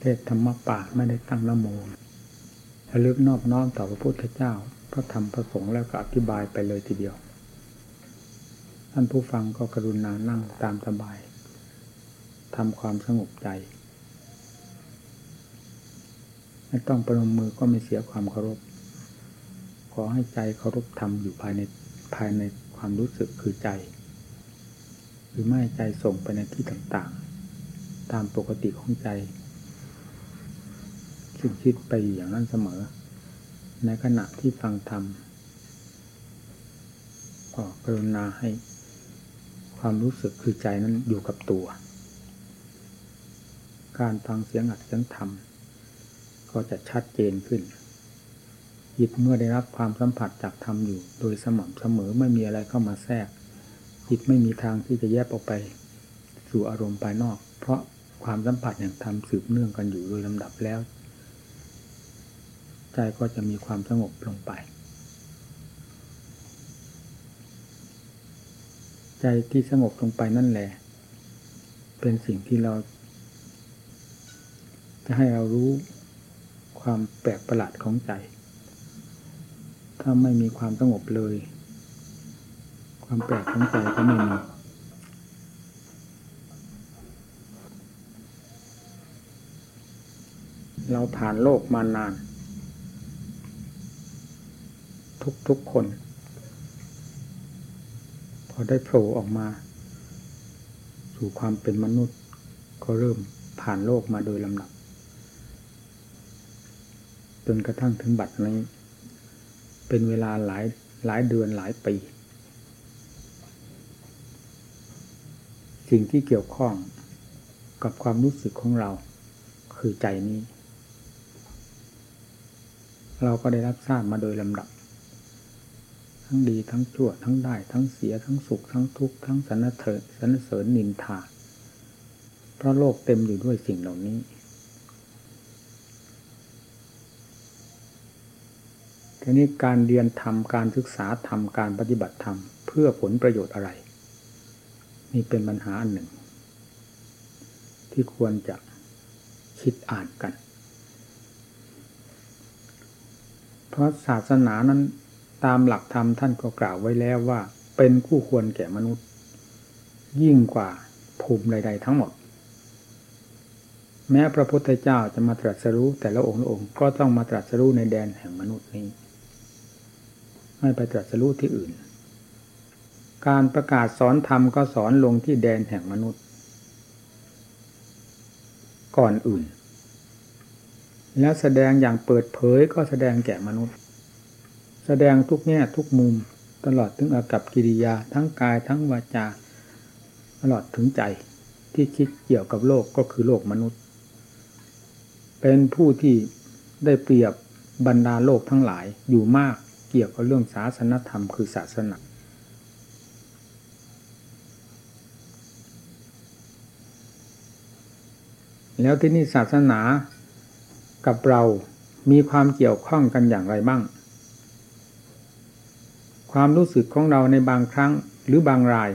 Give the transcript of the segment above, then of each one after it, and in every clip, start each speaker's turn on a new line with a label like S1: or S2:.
S1: เทศธรรมป่าไม่ได้ตั้งละโมระลึกนอบน้อมต่อพระพุทธเจ้า พระธรรมพระสงฆ์แล้วก็อธิบายไปเลยทีเดียว ท่านผู้ฟังก็กรุณานั่งตามสบายทำความสงบใจ ไม่ต้องประนมมือก็ไม่เสียความเคารพ ขอให้ใจเคารพธรรมอยู่ภายในภายในความรู้สึกคือใจ หรือไม่ใจส่งไปในที่ต่างๆ ตามปกติของใจ ซึ่งคิดไปอย่างนั้นเสมอ ในขณะที่ฟังธรรมก็กรุณาให้ความรู้สึกคือใจนั้นอยู่กับตัว การฟังเสียงอัดเสียงธรรม ก็จะชัดเจนขึ้นจิตเมื่อได้รับความสัมผัสจากธรรมอยู่ โดยสม่ำเสมอไม่มีอะไรเข้ามาแทรกจิตไม่มีทางที่จะแยกออกไปสู่อารมณ์ภายนอก เพราะความสัมผัสอย่างธรรมสืบเนื่องกันอยู่โดยลำดับแล้ว ใจก็จะมีความสงบลงไป ใจที่สงบลงไปนั่นแหละ เป็นสิ่งที่เรา จะให้เรารู้ความแปลกประหลาดของใจ ถ้าไม่มีความสงบเลย ความแปลกของใจก็ไม่มีเราผ่านโลกมานาน ทุกๆคน พอได้โผล่ออกมา สู่ความเป็นมนุษย์ ก็เริ่มผ่านโลกมาโดยลำดับ จนกระทั่งถึงบัดนี้ เป็นเวลาหลายหลายเดือนหลายปีสิ่งที่เกี่ยวข้องกับความรู้สึกของเรา คือใจนี้ เราก็ได้รับทราบมาโดยลำดับ ทั้งดีทั้งชั่วทั้งได้ ทั้งเสียทั้งสุขทั้งทุกข์ทั้งสรรเสริญสรรเสริญนินทาเพราะโลกเต็มอยู่ด้วยสิ่งเหล่านี้ ทีนี้การเรียนธรรมการศึกษาธรรมการปฏิบัติธรรมเพื่อผลประโยชน์อะไร นี่เป็นปัญหาอันหนึ่ง ที่ควรจะคิดอ่านกัน เพราะศาสนานั้น ตามหลักธรรมท่านก็กล่าวไว้แล้วว่า เป็นคู่ควรแก่มนุษย์ ยิ่งกว่าภูมิใด ๆ ทั้งหมด แม้พระพุทธเจ้าจะมาตรัสรู้แต่ละองค์ละองค์ก็ต้องมาตรัสรู้ในแดนแห่งมนุษย์นี้ ไม่ไปตรัสรู้ที่อื่น การประกาศสอนธรรมก็สอนลงที่แดนแห่งมนุษย์ ก่อนอื่น แล้วแสดงอย่างเปิดเผยก็แสดงแก่มนุษย์ แสดงทุกแง่ทุกมุมตลอดถึงอากับกิริยาทั้งกายทั้งวาจา ตลอดถึงใจที่คิดเกี่ยวกับโลกก็คือโลกมนุษย์ เป็นผู้ที่ได้เปรียบบรรดาโลกทั้งหลายอยู่มากเกี่ยวกับเรื่องศาสนธรรมคือศาสนาแล้วที่นี่ศาสนากับเรามีความเกี่ยวข้องกันอย่างไรบ้าง ความรู้สึกของเราในบางครั้งหรือบางราย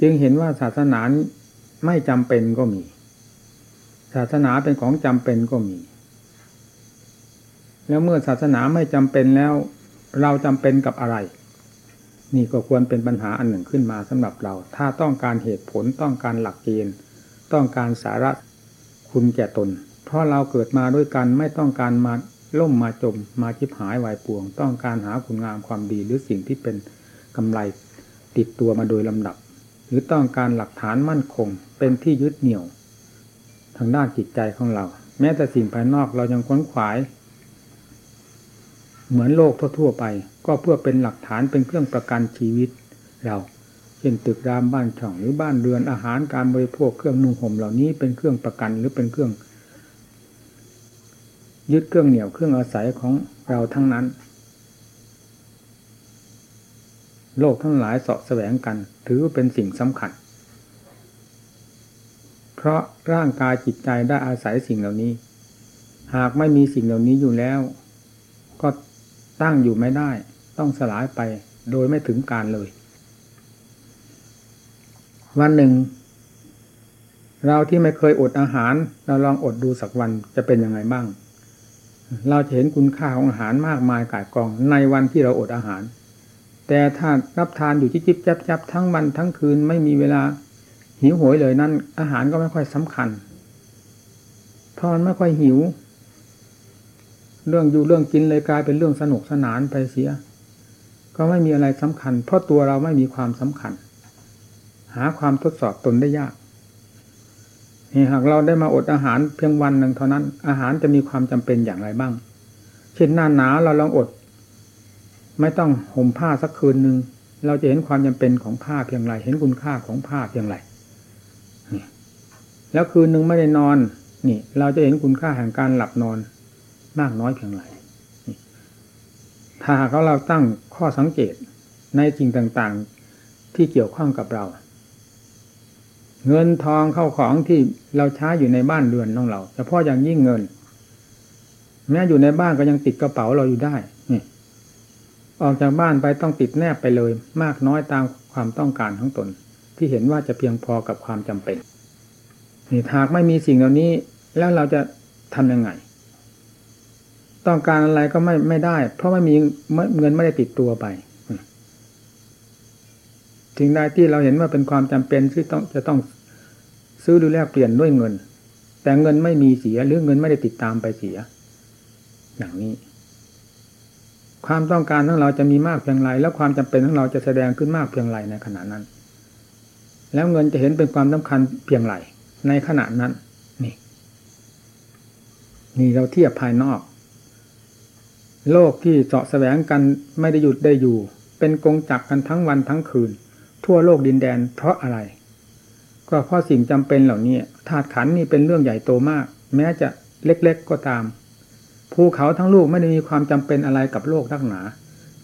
S1: จึงเห็นว่าศาสนาไม่จำเป็นก็มี ศาสนาเป็นของจำเป็นก็มี แล้วเมื่อศาสนาไม่จำเป็นแล้ว เราจำเป็นกับอะไร นี่ก็ควรเป็นปัญหาอันหนึ่งขึ้นมาสำหรับเรา ถ้าต้องการเหตุผลต้องการหลักเกณฑ์ ต้องการสาระคุณแก่ตน เพราะเราเกิดมาด้วยกันไม่ต้องการมา ล่มมาจมมาชิบหายวายป่วง ต้องการหาคุณงามความดีหรือสิ่งที่เป็นกำไรติดตัวมาโดยลำดับ หรือต้องการหลักฐานมั่นคง เป็นที่ยึดเหนี่ยว ทางด้านจิตใจของเรา แม้แต่สิ่งภายนอกเรายังค้นขวาย เหมือนโลกทั่วๆไป ก็เพื่อเป็นหลักฐานเป็นเครื่องประกันชีวิตเราเช่นตึกรามบ้านช่องหรือบ้านเรือนอาหารการบริโภคเครื่องนุ่งห่มเหล่านี้เป็นเครื่องประกันหรือเป็นเครื่อง ยึดเครื่องเหนี่ยวเครื่องอาศัยของเราทั้งนั้น โลกทั้งหลายเสาะแสวงกัน ถือว่าเป็นสิ่งสำคัญ เพราะร่างกายจิตใจได้อาศัยสิ่งเหล่านี้ หากไม่มีสิ่งเหล่านี้อยู่แล้ว ก็ตั้งอยู่ไม่ได้ ต้องสลายไปโดยไม่ถึงการเลย วันหนึ่ง เราที่ไม่เคยอดอาหาร เราลองอดดูสักวันจะเป็นยังไงบ้าง เราจะเห็นคุณค่าของอาหารมากมายกายกองในวันที่เราอดอาหาร แต่ถ้ารับทานอยู่จิบจิบจับจับทั้งวันทั้งคืนไม่มีเวลาหิวโหยเลยนั่นอาหารก็ไม่ค่อยสำคัญเพราะมันไม่ค่อยหิว เรื่องอยู่เรื่องกินเลยกลายเป็นเรื่องสนุกสนานไปเสีย ก็ไม่มีอะไรสำคัญ เพราะตัวเราไม่มีความสำคัญ หาความทดสอบตนได้ยาก นี่หากเราได้มาอดอาหารเพียงวันหนึ่งเท่านั้น อาหารจะมีความจำเป็นอย่างไรบ้าง เช่นหน้าหนาวเราลองอด ไม่ต้องห่มผ้าสักคืนหนึ่งเราจะเห็นความจำเป็นของผ้าเพียงไร เห็นคุณค่าของผ้าเพียงไรแล้วคืนหนึ่งไม่ได้นอน นี่ เราจะเห็นคุณค่าแห่งการหลับนอนมากน้อยเพียงไรถ้าหากเราตั้งข้อสังเกตในสิ่งต่างๆ ที่เกี่ยวข้องกับเรา เงินทองเข้าของที่เราใช้อยู่ในบ้านเรือนของเราเฉพาะอย่างยิ่งเงิน แม้อยู่ในบ้านก็ยังติดกระเป๋าเราอยู่ได้นี่ออกจากบ้านไปต้องติดแนบไปเลย มากน้อยตามความต้องการของตน ที่เห็นว่าจะเพียงพอกับความจำเป็นนี่หากไม่มีสิ่งเหล่านี้ แล้วเราจะทำยังไง ต้องการอะไรก็ไม่ไม่ได้ เพราะไม่มีเงินไม่ได้ติดตัวไปสิ่งใดที่เราเห็นว่าเป็นความจำเป็นที่ต้องจะต้อง ซื้อหรือแลกเปลี่ยนด้วยเงิน แต่เงินไม่มีเสียหรือเงินไม่ได้ติดตามไปเสีย อย่างนี้ ความต้องการของเราจะมีมากเพียงไร แล้วความจำเป็นของเราจะแสดงขึ้นมากเพียงไรในขณะนั้น แล้วเงินจะเห็นเป็นความสำคัญเพียงไรในขณะนั้น นี่ นี่เราเทียบภายนอก โลกที่เจาะแสวงกันไม่ได้หยุดได้อยู่ เป็นกงจักกันทั้งวันทั้งคืน ทั่วโลกดินแดนเพราะอะไร ก็เพราะสิ่งจำเป็นเหล่านี้ธาตุขันนี่เป็นเรื่องใหญ่โตมาก แม้จะเล็กๆก็ตามภูเขาทั้งลูกไม่ได้มีความจำเป็นอะไรกับโลกนักหนา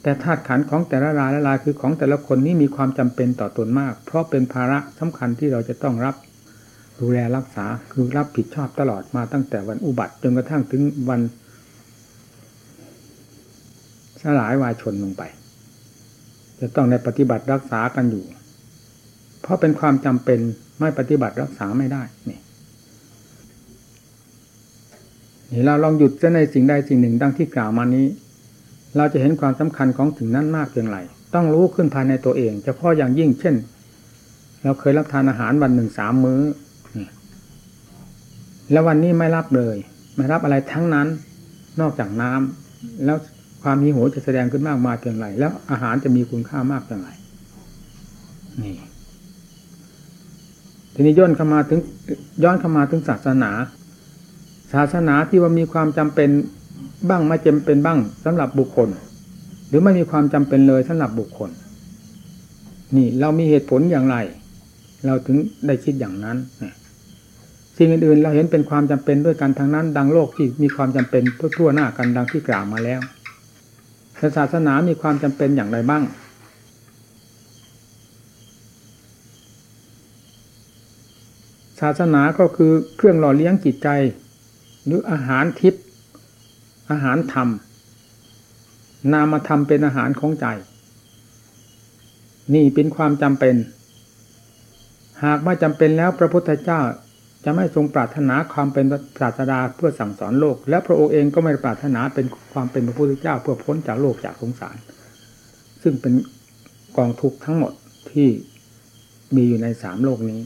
S1: แต่ธาตุขันของแต่ละรายละลายคือของแต่ละคนนี้มีความจำเป็นต่อตนมาก เพราะเป็นภาระสำคัญที่เราจะต้องรับดูแลรักษาคือรับผิดชอบตลอดมาตั้งแต่วันอุบัติจนกระทั่งถึงวันสลายวายชนลงไป จะต้องในปฏิบัติรักษากันอยู่ เพราะเป็นความจำเป็น ไม่ปฏิบัติรักษาไม่ได้นี่นี่เราลองหยุดจะในสิ่งใดสิ่งหนึ่งดังที่กล่าวมานี้ เราจะเห็นความสำคัญของถึงนั้นมากเพียงไรต้องรู้ขึ้นภายในตัวเองเฉพาะอย่างยิ่งเช่น เราเคยรับทานอาหารวันหนึ่งสามมื้อแล้ววันนี้ไม่รับเลย ไม่รับอะไรทั้งนั้น นอกจากน้ำแล้วความหิวจะแสดงขึ้นมากมายเพียงไรแล้วอาหารจะมีคุณค่ามากเพียงไรนี่ ทีนี้ย้อนเข้ามาถึงย้อนเข้ามาถึงศาสนา ศาสนาที่ว่ามีความจำเป็นบ้างไม่จำเป็นบ้างสำหรับบุคคล หรือไม่มีความจำเป็นเลยสำหรับบุคคล นี่เรามีเหตุผลอย่างไร เราถึงได้คิดอย่างนั้นสิ่งอื่นๆเราเห็นเป็นความจำเป็นด้วยกันทางนั้น ดังโลกที่มีความจำเป็นทั่วๆหน้ากันดังที่กล่าวมาแล้วศาสนามีความจำเป็นอย่างไรบ้าง ศาสนาก็คือเครื่องหล่อเลี้ยงจิตใจ หรืออาหารทิพย์อาหารธรรม นามธรรมเป็นอาหารของใจ นี่เป็นความจำเป็น หากไม่จำเป็นแล้วพระพุทธเจ้าจะไม่ทรงปรารถนาความเป็นศาสดาเพื่อสั่งสอนโลก และพระองค์เองก็ไม่ปรารถนาเป็นความเป็นพระพุทธเจ้าเพื่อพ้นจากโลกจากสงสาร ซึ่งเป็นกองทุกข์ทั้งหมดที่มีอยู่ในสามโลกนี้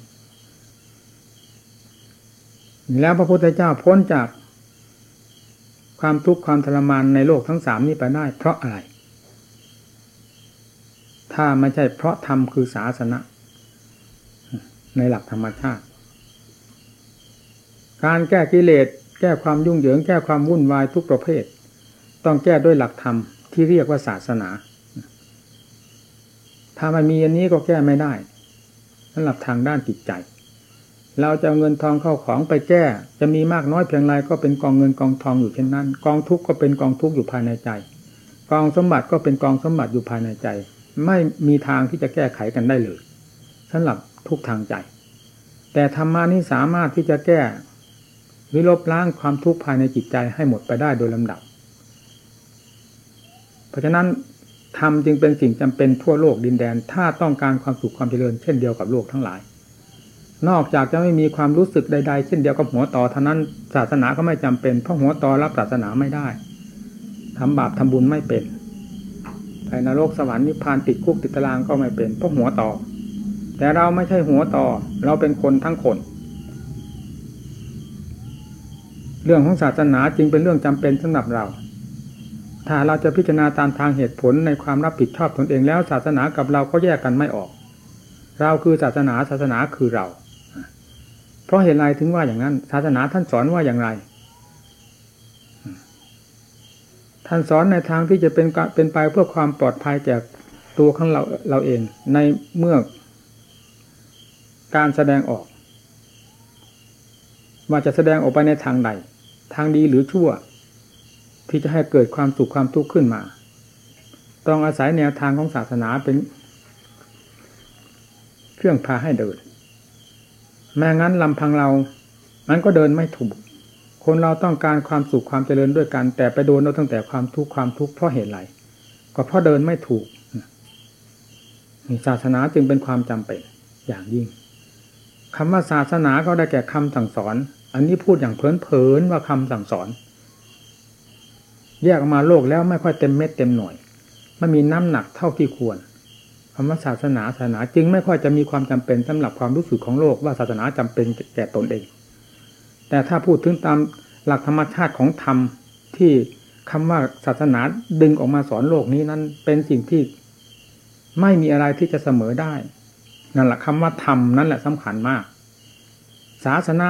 S1: แล้วพระพุทธเจ้าพ้นจากความทุกข์ความทรมานในโลกทั้งสามนี้ไปได้ เพราะอะไร ถ้าไม่ใช่เพราะธรรมคือศาสนาในหลักธรรมชาติ การแก้กิเลสแก้ความยุ่งเหยิง แก้ความวุ่นวายทุกประเภท ต้องแก้ด้วยหลักธรรมที่เรียกว่าศาสนา ถ้าไม่มีอันนี้ก็แก้ไม่ได้สำหรับทางด้านจิตใจ เราจะเงินทองเข้าของไปแก้ จะมีมากน้อยเพียงไรก็เป็นกองเงินกองทองอยู่เช่นนั้น กองทุกข์ก็เป็นกองทุกข์อยู่ภายในใจ กองสมบัติก็เป็นกองสมบัติอยู่ภายในใจ ไม่มีทางที่จะแก้ไขกันได้เลยสำหรับทุกทางใจ แต่ธรรมานี้สามารถที่จะแก้รือลบล้างความทุกข์ภายในจิตใจให้หมดไปได้โดยลำดับ เพราะฉะนั้นธรรมจึงเป็นสิ่งจำเป็นทั่วโลกดินแดน ถ้าต้องการความสุขความเจริญเช่นเดียวกับโลกทั้งหลาย นอกจากจะไม่มีความรู้สึกใด ๆ เช่นเดียวกับหัวต่อเท่านั้นศาสนาก็ไม่จำเป็น เพราะหัวต่อรับศาสนาไม่ได้ทำบาปทำบุญไม่เป็นไปนรกสวรรค์นิพพานติดคุกติดตารางก็ไม่เป็นเพราะหัวต่อ แต่เราไม่ใช่หัวต่อ เราเป็นคนทั้งคน เรื่องของศาสนาจึงเป็นเรื่องจำเป็นสำหรับเรา ถ้าเราจะพิจารณาตามทางเหตุผลในความรับผิดชอบตนเองแล้ว ศาสนากับเราก็แยกกันไม่ออก เราคือศาสนาศาสนาคือเรา เพราะเหตุไรถึงว่าอย่างนั้น ศาสนาท่านสอนว่าอย่างไร ท่านสอนในทางที่จะเป็นเป็นไปเพื่อความปลอดภัยจากตัวของเราเราเองในเมื่อการแสดงออกว่าจะแสดงออกไปในทางใด ทางดีหรือชั่ว ที่จะให้เกิดความสุขความทุกข์ขึ้นมา ต้องอาศัยแนวทางของศาสนาเป็น เครื่องพาให้เดิน แม้งั้นลำพังเรา มันก็เดินไม่ถูก คนเราต้องการความสุขความเจริญด้วยกัน แต่ไปโดนเราตั้งแต่ความทุกข์ความทุกข์เพราะเหตุไรก็เพราะเดินไม่ถูกศาสนาจึงเป็นความจำเป็นอย่างยิ่งคำว่าศาสนาก็ได้แก่คำสั่งสอน อันนี้พูดอย่างเพลินๆว่าคำสั่งสอน แยกออกมาโลกแล้วไม่ค่อยเต็มเม็ดเต็มหน่วยไม่มีน้ำหนักเท่าที่ควร คำว่าศาสนาศาสนาจึงไม่ค่อยจะมีความจำเป็นสำหรับความรู้สึกของโลกว่าศาสนาจำเป็นแก่ตนเอง แต่ถ้าพูดถึงตามหลักธรรมชาติของธรรมที่คำว่าศาสนาดึงออกมาสอนโลกนี้นั้นเป็นสิ่งที่ไม่มีอะไรที่จะเสมอได้ นั่นแหละคำว่าธรรมนั่นแหละสำคัญมาก ศาสนา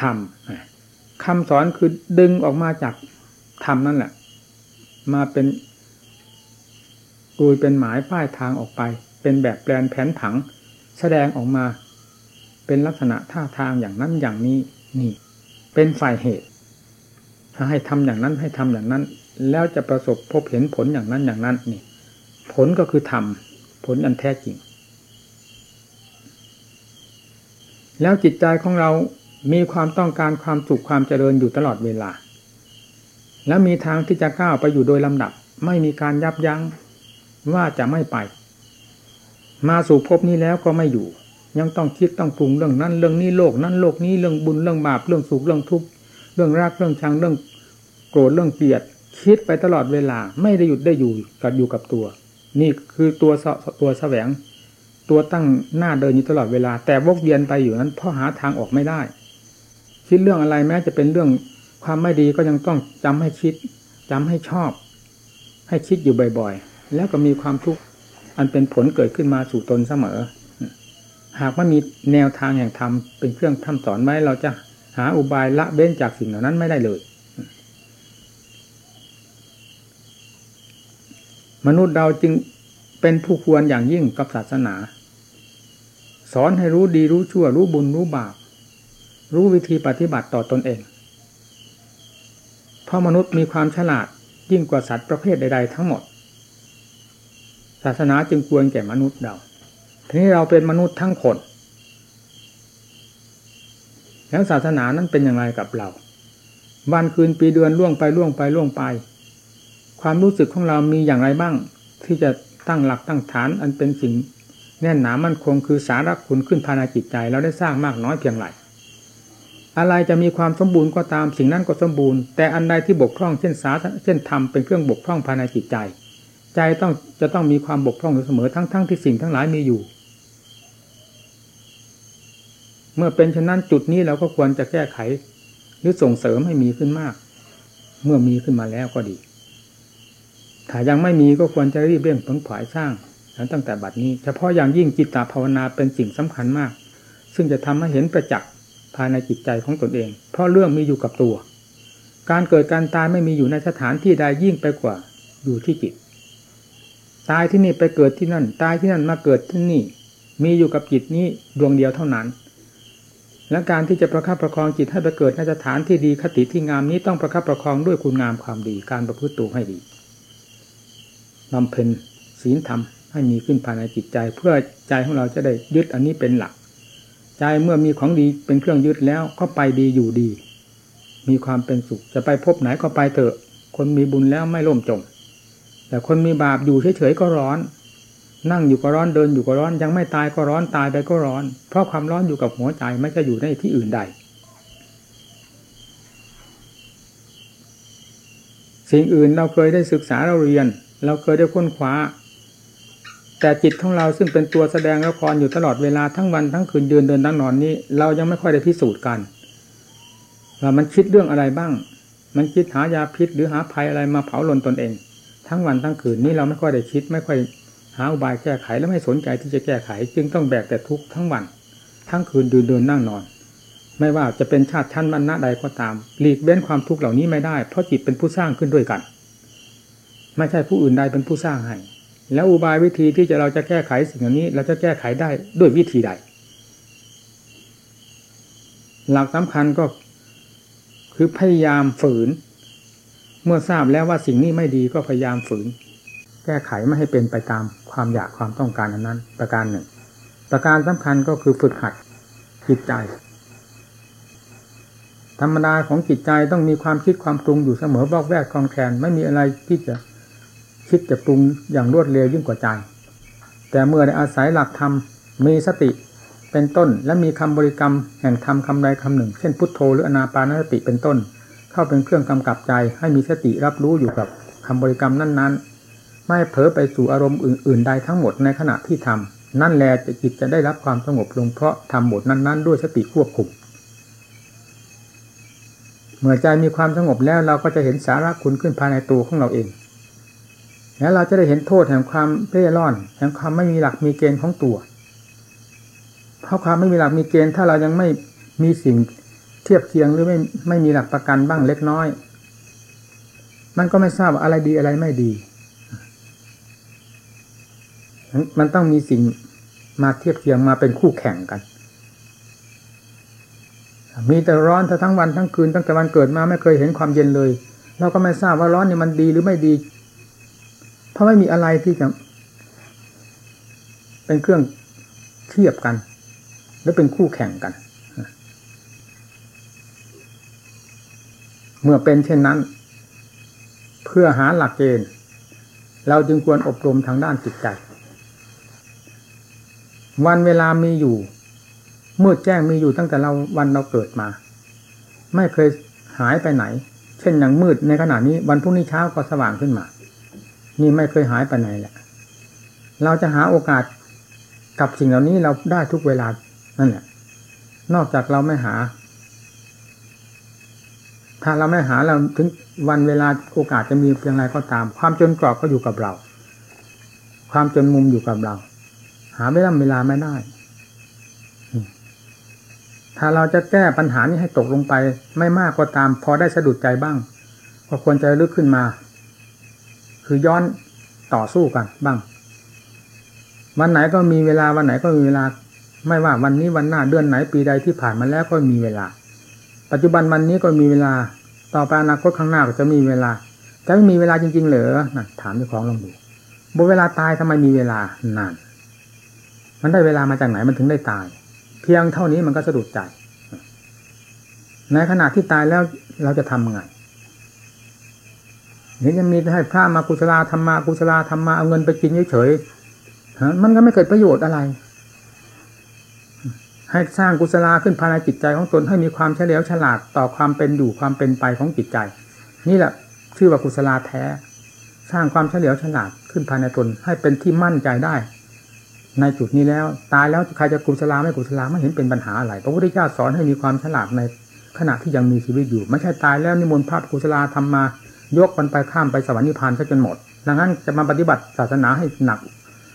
S1: ธรรมคำสอนคือดึงออกมาจากธรรมนั่นแหละ มาเป็น กลุยเป็นหมายป้ายทางออกไป เป็นแบบแปลนแผนผัง แสดงออกมา เป็นลักษณะท่าทางอย่างนั้นอย่างนี้นี่ เป็นฝ่ายเหตุ ถ้าให้ทำอย่างนั้นให้ทำอย่างนั้น แล้วจะประสบพบเห็นผลอย่างนั้นอย่างนั้นนี่ ผลก็คือทำผลอันแท้จริง แล้วจิตใจของเรามีความต้องการความสุขความเจริญอยู่ตลอดเวลา แล้วมีทางที่จะก้าวไปอยู่โดยลำดับ ไม่มีการยับยั้ง ว่าจะไม่ไป มาสู่ภพนี้แล้วก็ไม่อยู่ ยังต้องคิดต้องปรุงเรื่องนั้น เรื่องนี้โลกนั้นโลกนี้เรื่องบุญเรื่องบาปเรื่องสุขเรื่องทุกข์เรื่องรักเรื่องชังเรื่องโกรธเรื่องเกลียด คิดไปตลอดเวลาไม่ได้หยุดได้อยู่กับอยู่กับตัว นี่คือตัวตัวแสวง ตัวตั้งหน้าเดินอยู่ตลอดเวลา แต่วกเวียนไปอยู่นั้นเพราะหาทางออกไม่ได้ คิดเรื่องอะไรแม้จะเป็นเรื่องความไม่ดีก็ยังต้องจำให้คิดจำให้ชอบ ให้คิดอยู่บ่อย ๆ แล้วก็มีความทุกข์อันเป็นผลเกิดขึ้นมาสู่ตนเสมอ หากไม่มีแนวทางแห่งธรรมเป็นเครื่องทำสอนไว้เราจะหาอุบายละเบ้นจากสิ่งเหล่านั้นไม่ได้เลย มนุษย์เราจึงเป็นผู้ควรอย่างยิ่งกับศาสนา สอนให้รู้ดีรู้ชั่ว รู้บุญรู้บาป รู้วิธีปฏิบัติต่อตอนเอง เพราะมนุษย์มีความฉลาดยิ่งกว่าสัตว์ประเภทใด ๆ ทั้งหมด ศาสนาจึงควรแก่มนุษย์เราทีนี้เราเป็นมนุษย์ทั้งคนแล้วศาสนานั้นเป็นอย่างไรกับเรา วันคืนปีเดือนล่วงไปล่วงไปล่วงไป ความรู้สึกของเรามีอย่างไรบ้าง ที่จะตั้งหลักตั้งฐานอันเป็นสิ่งแน่นหนามั่นคงคือสาระคุณขึ้นภายในจิตใจ เราได้สร้างมากน้อยเพียงไรอะไรจะมีความสมบูรณ์ก็ตามสิ่งนั้นก็สมบูรณ์ แต่อันใดที่บกพร่องเช่นสาเช่นธรรมเป็นเครื่องบกพร่องภายในจิตใจ ใจต้องจะต้องมีความบกพร่องอยู่เสมอทั้งๆทที่สิ่งทั้งหลายมีอยู่ เมื่อเป็นฉะนั้นจุดนี้เราก็ควรจะแก้ไข หรือส่งเสริมให้มีขึ้นมาก เมื่อมีขึ้นมาแล้วก็ดี ถ้ายังไม่มีก็ควรจะรีบเร่งผลผายสร้างนั้นตั้งแต่บัดนี้ เฉพาะอย่างยิ่งจิตตภาวนาเป็นสิ่งสำคัญมาก ซึ่งจะทำให้เห็นประจักษ์ภายในจิตใจของตนเอง เพราะเรื่องมีอยู่กับตัว การเกิดการตายไม่มีอยู่ในสถานที่ใดยิ่งไปกว่าอยู่ที่จิต ตายที่นี่ไปเกิดที่นั่น ตายที่นั่นมาเกิดที่นี่ มีอยู่กับจิตนี้ดวงเดียวเท่านั้น และการที่จะประคับประคองจิตให้ไปเกิดในสถานที่ดีคติที่งามนี้ต้องประคับประคองด้วยคุณงามความดี การประพฤติตัวให้ดีบำเพ็ญศีลธรรมให้มีขึ้นภายในจิตใจ เพื่อใจของเราจะได้ยึดอันนี้เป็นหลัก ใจเมื่อมีของดีเป็นเครื่องยึดแล้วก็ไปดีอยู่ดี มีความเป็นสุขจะไปพบไหนก็ไปเถอะ คนมีบุญแล้วไม่ล่มจม แต่คนมีบาปอยู่เฉยๆก็ร้อน นั่งอยู่ก็ร้อนเดินอยู่ก็ร้อน ยังไม่ตายก็ร้อนตายไปก็ร้อน เพราะความร้อนอยู่กับหัวใจไม่จะอยู่ในที่อื่นใด สิ่งอื่นเราเคยได้ศึกษาเราเรียน เราเคยได้ค้นคว้า แต่จิตของเราซึ่งเป็นตัวแสดงละครอยู่ตลอดเวลาทั้งวันทั้งคืนยืนเดินนั่งนอนนี้ เรายังไม่ค่อยได้พิสูจน์กันว่ามันคิดเรื่องอะไรบ้าง มันคิดหายาพิษหรือหาภัยอะไรมาเผาลนตนเอง ทั้งวันทั้งคืนนี้เราไม่ค่อยได้คิด ไม่ค่อยหาอุบายแก้ไขและไม่สนใจที่จะแก้ไข จึงต้องแบกแต่ทุกข์ทั้งวัน ทั้งคืนเดินเดินนั่งนอน ไม่ว่าจะเป็นชาติชั้นมันณะใดก็ตามหลีกเว้นความทุกข์เหล่านี้ไม่ได้เพราะจิตเป็นผู้สร้างขึ้นด้วยกัน ไม่ใช่ผู้อื่นใดเป็นผู้สร้างให้แล้วอุบายวิธีที่จะเราจะแก้ไขสิ่งเหล่านี้ เราจะแก้ไขได้ด้วยวิธีใด หลักสำคัญก็คือพยายามฝืน เมื่อทราบแล้วว่าสิ่งนี้ไม่ดีก็พยายามฝืน แก้ไขไม่ให้เป็นไปตามความอยากความต้องการนั้น ประการหนึ่ง ประการสำคัญก็คือฝึกหัดจิตใจ ธรรมดาของจิตใจต้องมีความคิดความปรุงอยู่เสมอบอกแวกคลองแคลนไม่มีอะไรที่จะคิดจะปรุงอย่างรวดเร็วยิ่งกว่าใจ แต่เมื่อได้อาศัยหลักธรรมมีสติเป็นต้นและมีคำบริกรรมแห่งธรรมคำใดคำหนึ่ง เช่นพุทโธหรืออนาปานสติเป็นต้น เข้าเป็นเครื่องกำกับใจ ให้มีสติรับรู้อยู่กับคำบริกรรมนั้น ๆ ไม่เผลอไปสู่อารมณ์อื่น ๆ ใดทั้งหมดในขณะที่ทำนั่นแหละจิตจะได้รับความสงบลงเพราะทำบทนั้น ๆ ด้วยสติควบคุมเมื่อใจมีความสงบแล้วเราก็จะเห็นสาระคุณขึ้นภายในตัวของเราเอง แล้วเราจะได้เห็นโทษแห่งความเร่ร่อน แห่งความไม่มีหลักมีเกณฑ์ของตัว เพราะความไม่มีหลักมีเกณฑ์ถ้าเรายังไม่มีสิ่ง เทียบเคียงหรือไม่ไม่มีหลักประกันบ้างเล็กน้อย มันก็ไม่ทราบว่าอะไรดีอะไรไม่ดี มันต้องมีสิ่งมาเทียบเคียงมาเป็นคู่แข่งกัน มีแต่ร้อนทั้งวันทั้งคืนตั้งแต่วันเกิดมาไม่เคยเห็นความเย็นเลย เราก็ไม่ทราบว่าร้อนนี่มันดีหรือไม่ดี เพราะไม่มีอะไรที่จะ เป็นเครื่องเทียบกัน และเป็นคู่แข่งกัน เมื่อเป็นเช่นนั้น เพื่อหาหลักเกณฑ์ เราจึงควรอบรมทางด้านจิตใจ วันเวลามีอยู่มืดแจ้งมีอยู่ตั้งแต่เราวันเราเกิดมา ไม่เคยหายไปไหน เช่นอย่างมืดในขณะนี้วันพรุ่งนี้เช้าก็สว่างขึ้นมา นี่ไม่เคยหายไปไหนแหละ เราจะหาโอกาสกับสิ่งเหล่านี้เราได้ทุกเวลานั่นแหละนอกจากเราไม่หา ถ้าเราไม่หาเราถึงวันเวลาโอกาสจะมีเพียงไรก็ตาม ความจนกรอบก็อยู่กับเรา ความจนมุมอยู่กับเรา หาไม่ได้เวลาไม่ได้ ถ้าเราจะแก้ปัญหานี้ให้ตกลงไป ไม่มากก็ตาม พอได้สะดุดใจบ้าง ก็ควรจะลึกขึ้นมา คือย้อนต่อสู้กันบ้าง วันไหนก็มีเวลาวันไหนก็มีเวลา ไม่ว่าวันนี้วันหน้าเดือนไหนปีใดที่ผ่านมาแล้วก็มีเวลา ปัจจุบันวันนี้ก็มีเวลา ต่อไปอนาคตข้างหน้าก็จะมีเวลาจะไม่มีเวลาจริง ๆ เหรอนะถามเจ้าของลองดูบนเวลาตายทำไมมีเวลานานมันได้เวลามาจากไหนมันถึงได้ตาย เพียงเท่านี้มันก็สะดุดใจ ในขณะที่ตายแล้วเราจะทำไงเห็นยังมีให้พระมากุศลาธรรมากุศลาธรรมาเอาเงินไปกินเฉยๆมันก็ไม่เกิดประโยชน์อะไร ให้สร้างกุศลาขึ้นภายในจิตใจของตนให้มีความเฉลียวฉลาดต่อความเป็นอยู่ความเป็นไปของจิตใจ นี่แหละชื่อว่ากุศลาแท้ สร้างความเฉลียวฉลาดขึ้นภายในตนให้เป็นที่มั่นใจได้ ในจุดนี้แล้วตายแล้วใครจะกุศลาไม่กุศลาไม่เห็นเป็นปัญหาอะไรพระพุทธเจ้าสอนให้มีความฉลาดในขณะที่ยังมีชีวิตอยู่ ไม่ใช่ตายแล้วนิมนต์พระกุศลาทำมายกมันไปข้ามไปสวรรค์นิพพานซะจนหมดดังนั้นจะมาปฏิบัติศาสนาให้หนัก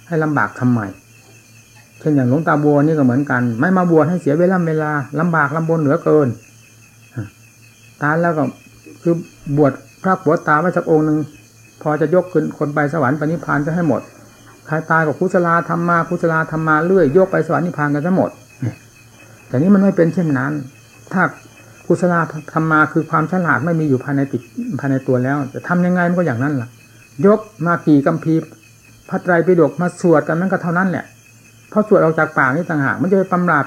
S1: ให้ลำบากทำไม ช่นอย่างหลวงตาบัวนี่ก็เหมือนกัน ไม่มาบวชให้เสียเวลาเวลาลำบากลำบนเหลือเกินตายแล้วก็คือบวชพระบวชตาไว้สักองค์หนึ่งพอจะยกขึ้นคนไปสวรรค์ปณิพานจะให้หมดใครตายกับคุศลาธรรมมาคุศลาธรรมมาเรื่อยยกไปสวรรค์นิพพานกันทั้งหมดแต่นี้มันไม่เป็นเช่นนั้น ถ้าคุศลาธรรมมาคือความฉลาดไม่มีอยู่ภายในติดภายในตัวแล้ว จะทำยังไงมันก็อย่างนั้นล่ะ ยกมากี่กัมพีพระไตรปิฎกมาสวดกันนั้นก็เท่านั้นแหละ พราะสวดออกจากปากนี่ต่างหากมันจะไปำราบ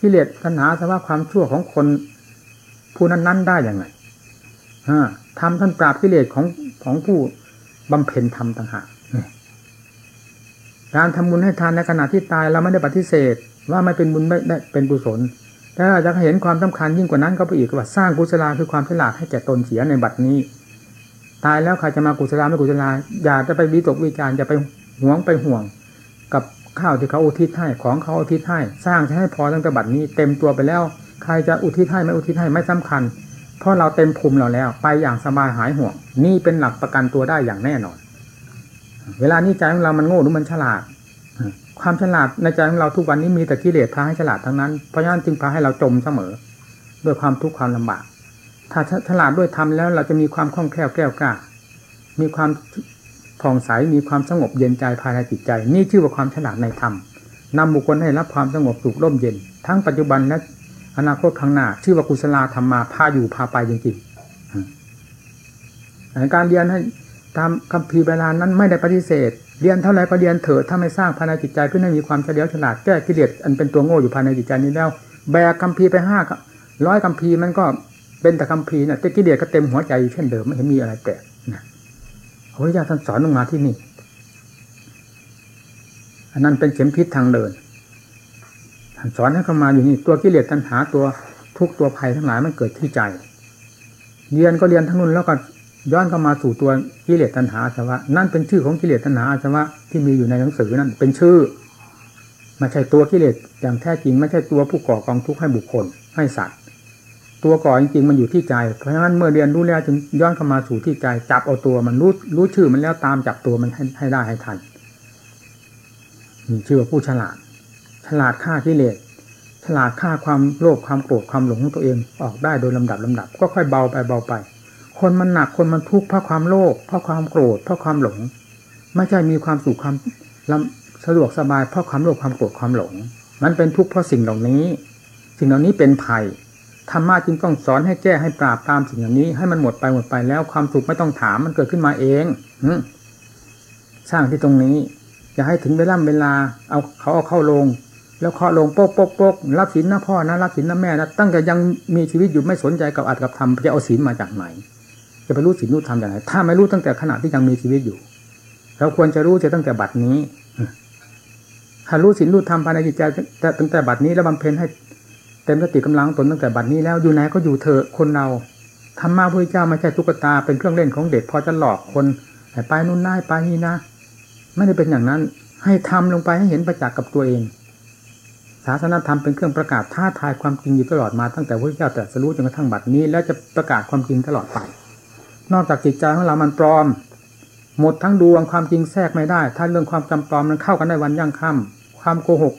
S1: กิเลสตัณหาสภาพความชั่วของคนผู้นั้นๆได้อย่างไรทำท่านปราบกิเลสของของผู้บำเพ็ญธรรมต่างหากการทำบุญให้ทานในขณะที่ตายเราไม่ได้ปฏิเสธ ว่าไม่เป็นบุญไม่ได้เป็นกุศลแต่เราจะเห็นความสำคัญยิ่งกว่านั้นก็ไปอีกว่าสร้างกุศลาคือความฉลาดให้แก่ตนเสียในบัดนี้ ตายแล้วใครจะมากุศลาไม่กุศลาอย่าจะไปวิตกวิจารจะไปหวงไปห่วง ข้าวที่เขาอุทิศให้ของเขาอุทิศให้สร้างให้พอตั้งแต่บัดนี้เต็มตัวไปแล้ว ใครจะอุทิศให้ไม่อุทิศให้ไม่สำคัญ เพราะเราเต็มภูมิเราแล้ว ไปอย่างสบายหายห่วงนี่เป็นหลักประกันตัวได้อย่างแน่นอน เวลานี้ใจของเรามันโง่หรือมันฉลาด ความฉลาดในใจของเราทุกวันนี้มีแต่กิเลสพาให้ฉลาดทั้งนั้นเพราะฉะนั้นจึงพาให้เราจมเสมอ ด้วยความทุกข์ความลำบากถ้าฉลาดด้วยธรรมแล้วเราจะมีความคล่องแคล่วแก้วกล้ามีความ ผ่องใสมีความสงบเย็นใจภายในจิตใจ นี่ชื่อว่าความฉลาดในธรรมนำบุคคลให้รับความสงบสุขร่มเย็น ทั้งปัจจุบันและอนาคตข้างหน้า ชื่อว่ากุศลธรรมมาพาอยู่พาไปจริงๆการเรียนให้ตามคำพีเวลานั้นไม่ได้ปฏิเสธ เรียนเท่าไรก็เรียนเถิดถ้าไม่สร้างภายในจิตใจเพื่อให้มีความเฉลียวฉลาดแก้กิเลสอันเป็นตัวโง่อยู่ภายในจิตใจนี้แล้ว แบกคำพีไปห้าร้อยคำพีมันก็เป็นแต่คำพีนะแต่กิเลสก็เต็มหัวใจอยู่เช่นเดิมไม่เห็นมีอะไรแปลก พระพุทธเจ้าท่านสอนลงมาที่นี่ อันนั้นเป็นเข็มพิษทางเดินท่านสอนให้เข้ามาอยู่นี่ ตัวกิเลสตัณหาตัวทุกตัวภัยทั้งหลายมันเกิดที่ใจ เรียนก็เรียนทั้งนู้นแล้วก็ย้อนเข้ามาสู่ตัวกิเลสตัณหาอาสวะ นั่นเป็นชื่อของกิเลสตัณหาอาสวะที่มีอยู่ในหนังสือนั่นเป็นชื่อไม่ใช่ตัวกิเลสอย่างแท้จริงไม่ใช่ตัวผู้ก่อกองทุกข์ให้บุคคลให้สัตว์ ตัวก่อจริงๆมันอยู่ที่ใจ เพราะฉะนั้นเมื่อเรียนรู้แล้วจึงย้อนเข้ามาสู่ที่ใจ จับเอาตัวมันรู้รู้ชื่อมันแล้วตามจับตัวมันให้ให้ได้ให้ทันนี่ชื่อว่าผู้ฉลาด ฉลาดฆ่ากิเลสฉลาดฆ่าความโลภความโกรธความหลงของตัวเองออกได้โดยลำดับลำดับ ก็ค่อยเบาไปเบาไป คนมันหนักคนมันทุกข์เพราะความโลภเพราะความโกรธเพราะความหลง ไม่ใช่มีความสุขความสะดวกสบายเพราะความโลภความโกรธความหลง มันเป็นทุกข์เพราะสิ่งเหล่านี้ สิ่งเหล่านี้เป็นภัย ธรรมะจึงต้องสอนให้แก้ให้ปราบตามสิ่งเหล่างนี้ ให้มันหมดไปหมดไปแล้วความสุขไม่ต้องถามมันเกิดขึ้นมาเองสร้างที่ตรงนี้ อย่าให้ถึงเวลาเวลา เอาเขาเอาเข้าลง แล้วเคาะลงโป๊กโป๊กโป๊กรับศีลนะพ่อนะรับศีลนะแม่นะตั้งแต่ยังมีชีวิตอยู่ไม่สนใจกับอัตกับธรรมจะเอาศีลมาจากไหนจะไปรู้ศีลรู้ธรรมอย่างไรถ้าไม่รู้ตั้งแต่ขณะที่ยังมีชีวิตอยู่เราควรจะรู้จะตั้งแต่บัดนี้ถ้ารู้ศีลรู้ธรรมภายในจิตใจตั้งแต่บัดนี้แล้วบำเพ็ญให้ เต็มสติกำลังตนตั้งแต่บัดนี้แล้วอยู่ไหนก็อยู่เถอะคนเราธรรมะพระเจ้าไม่ใช่ตุ๊กตาเป็นเครื่องเล่นของเด็กพอจะหลอกคนไปนู่นน่าไปนี่นะไม่ได้เป็นอย่างนั้น ให้ทำลงไปให้เห็นประจักษ์กับตัวเอง ศาสนาธรรมเป็นเครื่องประกาศท้าทายความจริงอยู่ตลอดมาตั้งแต่พระเจ้าแต่สรู้จนกระทั่งบัดนี้ แล้วจะประกาศความจริงตลอดไป นอกจากจิตใจของเรามันปลอม หมดทั้งดวงความจริงแทรกไม่ได้ ถ้าเรื่องความจำปลอมมันเข้ากันได้วันยั่งค่ำความโกหก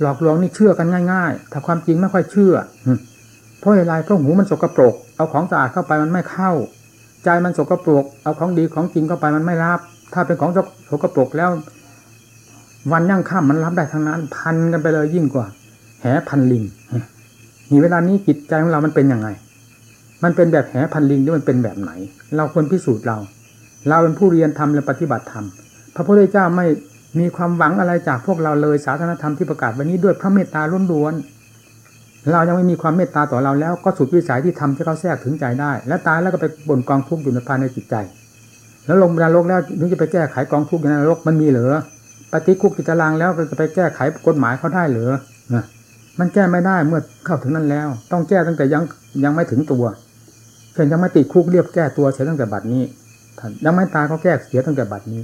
S1: หลอกลวงนี่เชื่อกันง่ายๆ ถ้าความจริงไม่ค่อยเชื่อเพราะอะไรเพราะหูมันสกปรก เอาของสะอาดเข้าไปมันไม่เข้า ใจมันสกปรก เอาของดีของจริงเข้าไปมันไม่รับ ถ้าเป็นของสกปรกแล้ว วันยั่งค่ำมันรับได้ทั้งนั้น พันกันไปเลยยิ่งกว่า แหพันลิงนี่เวลานี้จิตใจของเรามันเป็นยังไง มันเป็นแบบแหพันลิงหรือมันเป็นแบบไหน เราควรพิสูจน์เรา เราเป็นผู้เรียนธรรมและปฏิบัติธรรมพระพุทธเจ้าไม่ มีความหวังอะไรจากพวกเราเลยศาสนธรรมที่ประกาศวันนี้ด้วยพระเมตตาล้วนๆเรายังไม่มีความเมตตาต่อเราแล้วก็สุดวิสัยที่ทำที่เขาแทรกถึงใจได้ และตายแล้วก็ไปบ่นกองทุกข์อยู่ในภายในจิตใจ แล้วลงนรกแล้วถึงจะไปแก้ไขกองทุกข์ในนรกมันมีเหรอปฏิคุกกิจลางแล้วจะไปแก้ไขกฎหมายเขาได้เหรอมันแก้ไม่ได้เมื่อเข้าถึงนั้นแล้ว ต้องแก้ตั้งแต่ยังยังไม่ถึงตัวเช่นยังไม่ติดคุกเรียบแก้ตัวเสียตั้งแต่บัดนี้ยังไม่ตายก็แก้เสียตั้งแต่บัดนี้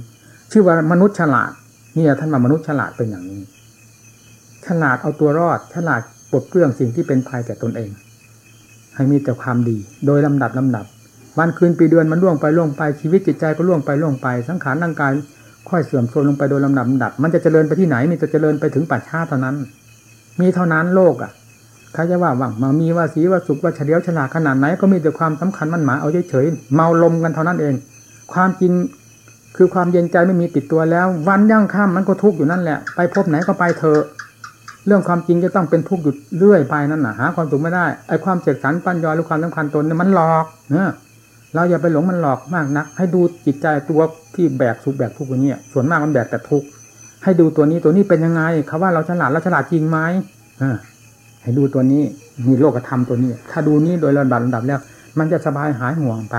S1: ชื่อว่ามนุษย์ฉลาด นี่ท่านมามนุษย์ฉลาดเป็นอย่างนี้ ฉลาดเอาตัวรอด ฉลาดปลดเปลื้องสิ่งที่เป็นภัยแก่ตนเอง ให้มีแต่ความดี โดยลำดับลำดับ วันคืนปีเดือนมันล่วงไปล่วงไปชีวิตจิตใจก็ล่วงไปล่วงไป สังขารร่างกายค่อยเสื่อมโทรมลงไปโดยลำดับลำดับ มันจะเจริญไปที่ไหนมีแต่เจริญไปถึงปัจฉาเท่านั้น มีเท่านั้นโลกอะใครจะว่าหวังมามีว่าสีว่าสุขว่าเฉลียวฉลาดขนาดไหนก็มีแต่ความสำคัญมันหมายเอาเฉยๆเมาลมกันเท่านั้นเอง ความจริง คือความเย็นใจไม่มีติดตัวแล้ว วันย่างข้ามมันก็ทุกข์อยู่นั่นแหละ ไปพบไหนก็ไปเถอะเรื่องความจริงจะต้องเป็นทุกข์อยู่เรื่อยไปนั่นนะหาความสุขไม่ได้ไอ้ความเจ็บสันปัญญาหรือความสำคัญตนเนี่ยมันหลอกเนอะเราอย่าไปหลงมันหลอกมากนัก ให้ดูจิตใจตัวที่แบกสุขแบกทุกข์นี้ส่วนมากมันแบกแต่ทุกข์ให้ดูตัวนี้ตัวนี้เป็นยังไงเขาว่าเราฉลาดเราฉลาดจริงไหมให้ดูตัวนี้มีโลกธรรมตัวนี้ ถ้าดูนี้โดยระดับระดับแล้ว มันจะสบายหายห่วงไป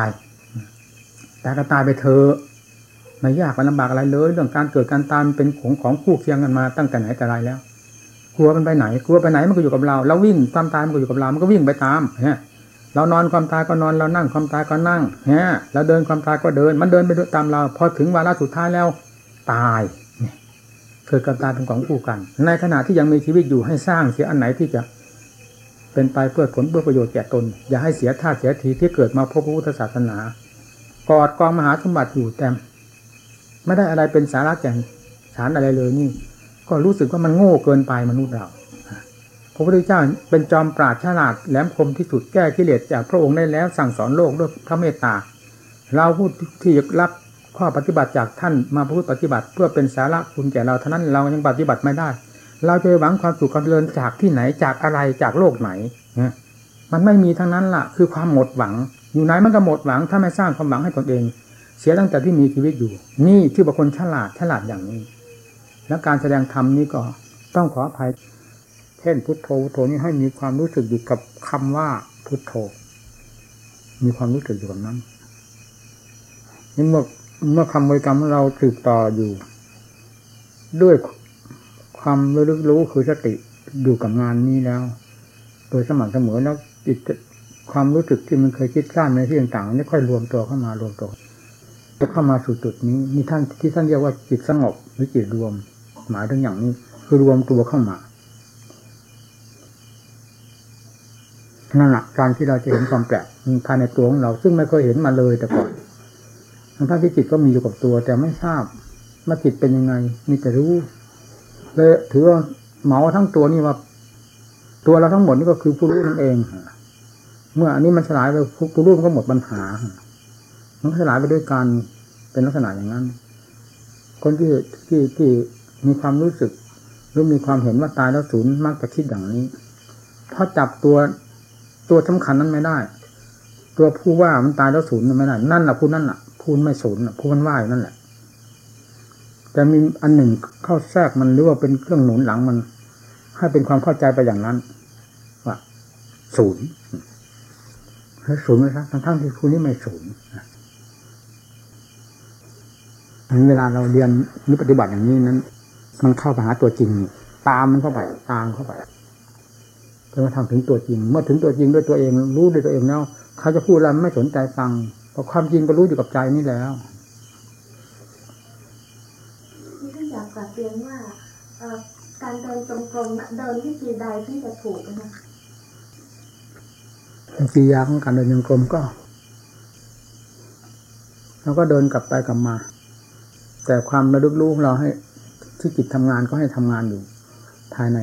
S1: แต่ก็ตายไปเถอะ ไม่ยากไม่ลำบากอะไรเลย เรื่องการเกิดการตายเป็นของของคู่เคียงกันมาตั้งแต่ไหนแต่ไรแล้ว กลัวมันไปไหน กลัวไปไหนมันก็อยู่กับเรา เราวิ่งความตายมันก็อยู่กับเรา มันก็วิ่งไปตามฮะเรานอนความตายก็นอนเรานั่งความตายก็นั่งฮะเราเดินความตายก็เดิน มันเดินไปตามเรา พอถึงวาระสุดท้ายแล้ว ตายเกิดกับตายเป็นของคู่กัน ในขณะที่ยังมีชีวิตอยู่ให้สร้างเสียอันไหนที่จะเป็นไปเพื่อผลเพื่อประโยชน์แก่ตน อย่าให้เสียท่าเสียทีที่เกิดมาพบพระพุทธศาสนากอดกองมหาสมบัติอยู่แต่ ไม่ได้อะไรเป็นสาระแก่นสารอะไรเลยนี่ ก็รู้สึกว่ามันโง่เกินไปมนุษย์เราพระพุทธเจ้าเป็นจอมปราดฉลาดแหลมคมที่สุดแก้กิเลสจากพระองค์ได้แล้วสั่งสอนโลกด้วยพระเมตตา เราพูดที่รับข้อปฏิบัติจากท่านมาพูดปฏิบัติ เพื่อเป็นสาระคุณแก่เราเท่านั้นเรายังปฏิบัติไม่ได้ เราจะหวังความสุขความเจริญจากที่ไหนจากอะไรจากโลกไหนมันไม่มีทั้งนั้นล่ะ คือความหมดหวัง อยู่ไหนมันก็หมดหวัง ถ้าไม่สร้างความหวังให้ตนเอง เสียตั้งแต่ที่มีชีวิตอยู่ นี่ชื่อบุคคลฉลาดฉลาดอย่างนี้ แล้วการแสดงธรรมนี้ก็ต้องขออภัยเช่นพุทโธพุทโธนี้ให้มีความรู้สึกอยู่กับคำว่าพุทโธ มีความรู้สึกอยู่กับนั้นนี่เมื่อเมื่อคำบริกรรมเราสืบต่ออยู่ ด้วยความรู้รู้คือสติอยู่กับงานนี้แล้ว โดยสม่ำเสมอแล้วจิตความรู้สึกที่มันเคยคิดสร้างในที่ต่างๆนี่ค่อยรวมตัวเข้ามารวมตัว จะเข้ามาสู่จุดนี้มีท่านที่ท่านเรียกว่าจิตสงบหรือจิตรวม หมายถึงอย่างนี้ คือรวมตัวเข้ามานั่นแหละการที่เราจะเห็นความแปลกภายในตัวของเรา ซึ่งไม่เคยเห็นมาเลยแต่ก่อนทั้งที่จิตก็มีอยู่กับตัว แต่ไม่ทราบว่าจิตเป็นยังไงมีแต่รู้เลยถือว่าเหมาทั้งตัวนี่ว่า ตัวเราทั้งหมดนี่ก็คือผู้รู้นั่นเอง เมื่ออันนี้มันสลายไปผู้รู้มันก็หมดปัญหา มันสลายไปด้วยการเป็นลักษณะอย่างนั้น คนที่ที่ที่มีความรู้สึก หรือมีความเห็นว่าตายแล้วสูญมักจะคิดอย่างนี้เพราะจับตัวตัวสำคัญนั้นไม่ได้ ตัวผู้ว่ามันตายแล้วสูญไม่ได้ นั่นแหละผู้นั่นแหละผู้ไม่สูญผู้มันว่าอยู่นั่นแหละแต่มีอันหนึ่งเข้าแทรกมันหรือว่าเป็นเครื่องหนุนหลังมัน ให้เป็นความเข้าใจไปอย่างนั้นว่าศูนย์แล้วศูนย์ไหมครับทั้งที่ผู้นี้ไม่ศูนย์ เวลาเราเรียนหรือปฏิบัติอย่างนี้นั้น มันเข้าไปหาตัวจริง ตามมันเข้าไปตามเข้าไปจนมาทำถึงตัวจริง เมื่อถึงตัวจริงด้วยตัวเอง รู้ด้วยตัวเองแล้วเขาจะพูดอะไรไม่สนใจฟังเพราะความจริงก็รู้อยู่กับใจนี่แล้ว
S2: นี่ท่านอยากกลับเรียนว่าการเดินจงกรมเดินวิธีใดที่จะถูกนะคะ
S1: กิยาของการเดินจงกรมก็เราก็เดินกลับไปกลับมา แต่ความระลึกรู้ของเราให้ที่จิตทำงานก็ให้ทำงานอยู่ ภายใน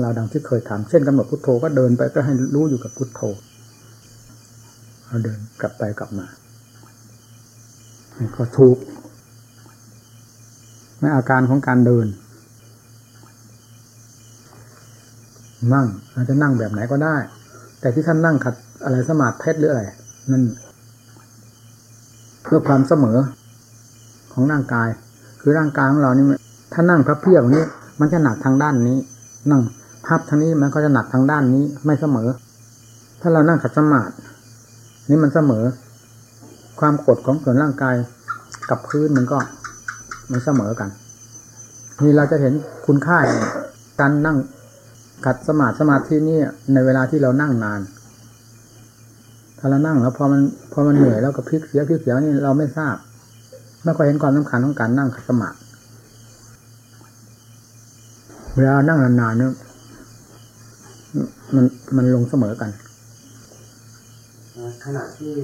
S1: เราดังที่เคยถามเช่นกำหนดพุทโธก็เดินไปก็ให้รู้อยู่กับพุทโธเราเดินกลับไปกลับมาก็ทุกไม่อาการของการเดิน นั่งเราจะนั่งแบบไหนก็ได้ แต่ที่ท่านนั่งขัดอะไรสมาธิเพชรหรืออะไรนั่นเพื่อความเสมอ ของร่างกาย คือร่างกายของเรานี่ถ้านั่งพระเพียบนี้ มันจะหนักทางด้านนี้ นั่งพับทางนี้มันก็จะหนักทางด้านนี้ไม่เสมอ ถ้าเรานั่งขัดสมาธินี่มันเสมอ ความกดของส่วนร่างกายกับพื้นมันก็มันเสมอกันนี่เราจะเห็นคุณค่าการนั่งขัดสมาธิสมาธินี่ในเวลาที่เรานั่งนาน ถ้าเรานั่งแล้วพอมันพอมันเหนื่อยแล้วก็พลิกเสียพลิกเสียนี่เราไม่ทราบ ไม่ค่อยเห็นความสำคัญของการนั่งขัดสมาธิเวลานั่งนานๆเนี่ยมันมันลงเสมอกัน
S3: ขณะที่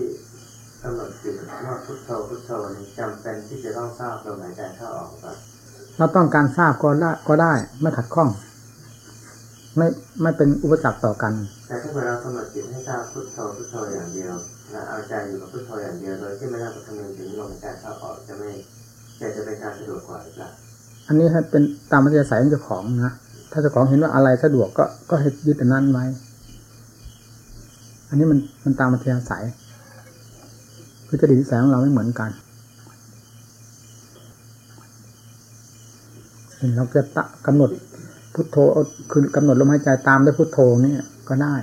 S3: กำหนดจิตว่าพุทโธพุทโธนี้จำเป็นที่จะต้องทราบลมหายใจเข้าออกก่อน
S1: เราต้องการทราบก็ได้ก็ได้ ไม่ขัดข้อง ไม่ไม่เป็นอุปสรรคต่อกัน
S3: แต่ถ้าเรากำหนดจิตให้ทราบพุทโธพุทโธอย่างเดียวและเอาใจอยู่กับพุทโธอย่างเดียวโดยที่ไม่ต้องคำนึงถึงลมหายใจเข้าออกจะไม่จะจะเป็นการสะดวกกว่าหรือเปล่า
S1: อันนี้ให้เป็นตามมัธยสัยของเจ้าของนะถ้าเจ้าของเห็นว่าอะไรสะดวกก็ก็ให้ยึดอันนั้นไว้ อันนี้มันมันตามมัธยสัยคือจะดีนิสัยของเราไม่เหมือนกันเราจะตะกำหนด พุทโธคือกำหนดลมหายใจตามด้วยพุทโธนี่ก็ได้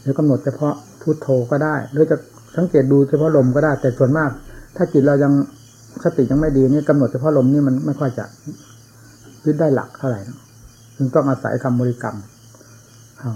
S1: หรือกำหนดเฉพาะพุทโธก็ได้ หรือจะสังเกตดูเฉพาะลมก็ได้ แต่ส่วนมาก ถ้าจิตเรายังสติยังไม่ดีนี่กำหนดเฉพาะลมนี่มันไม่ค่อยจะยึดได้หลักเท่าไหร่จึงต้องอาศัยคำบริกรรมเอา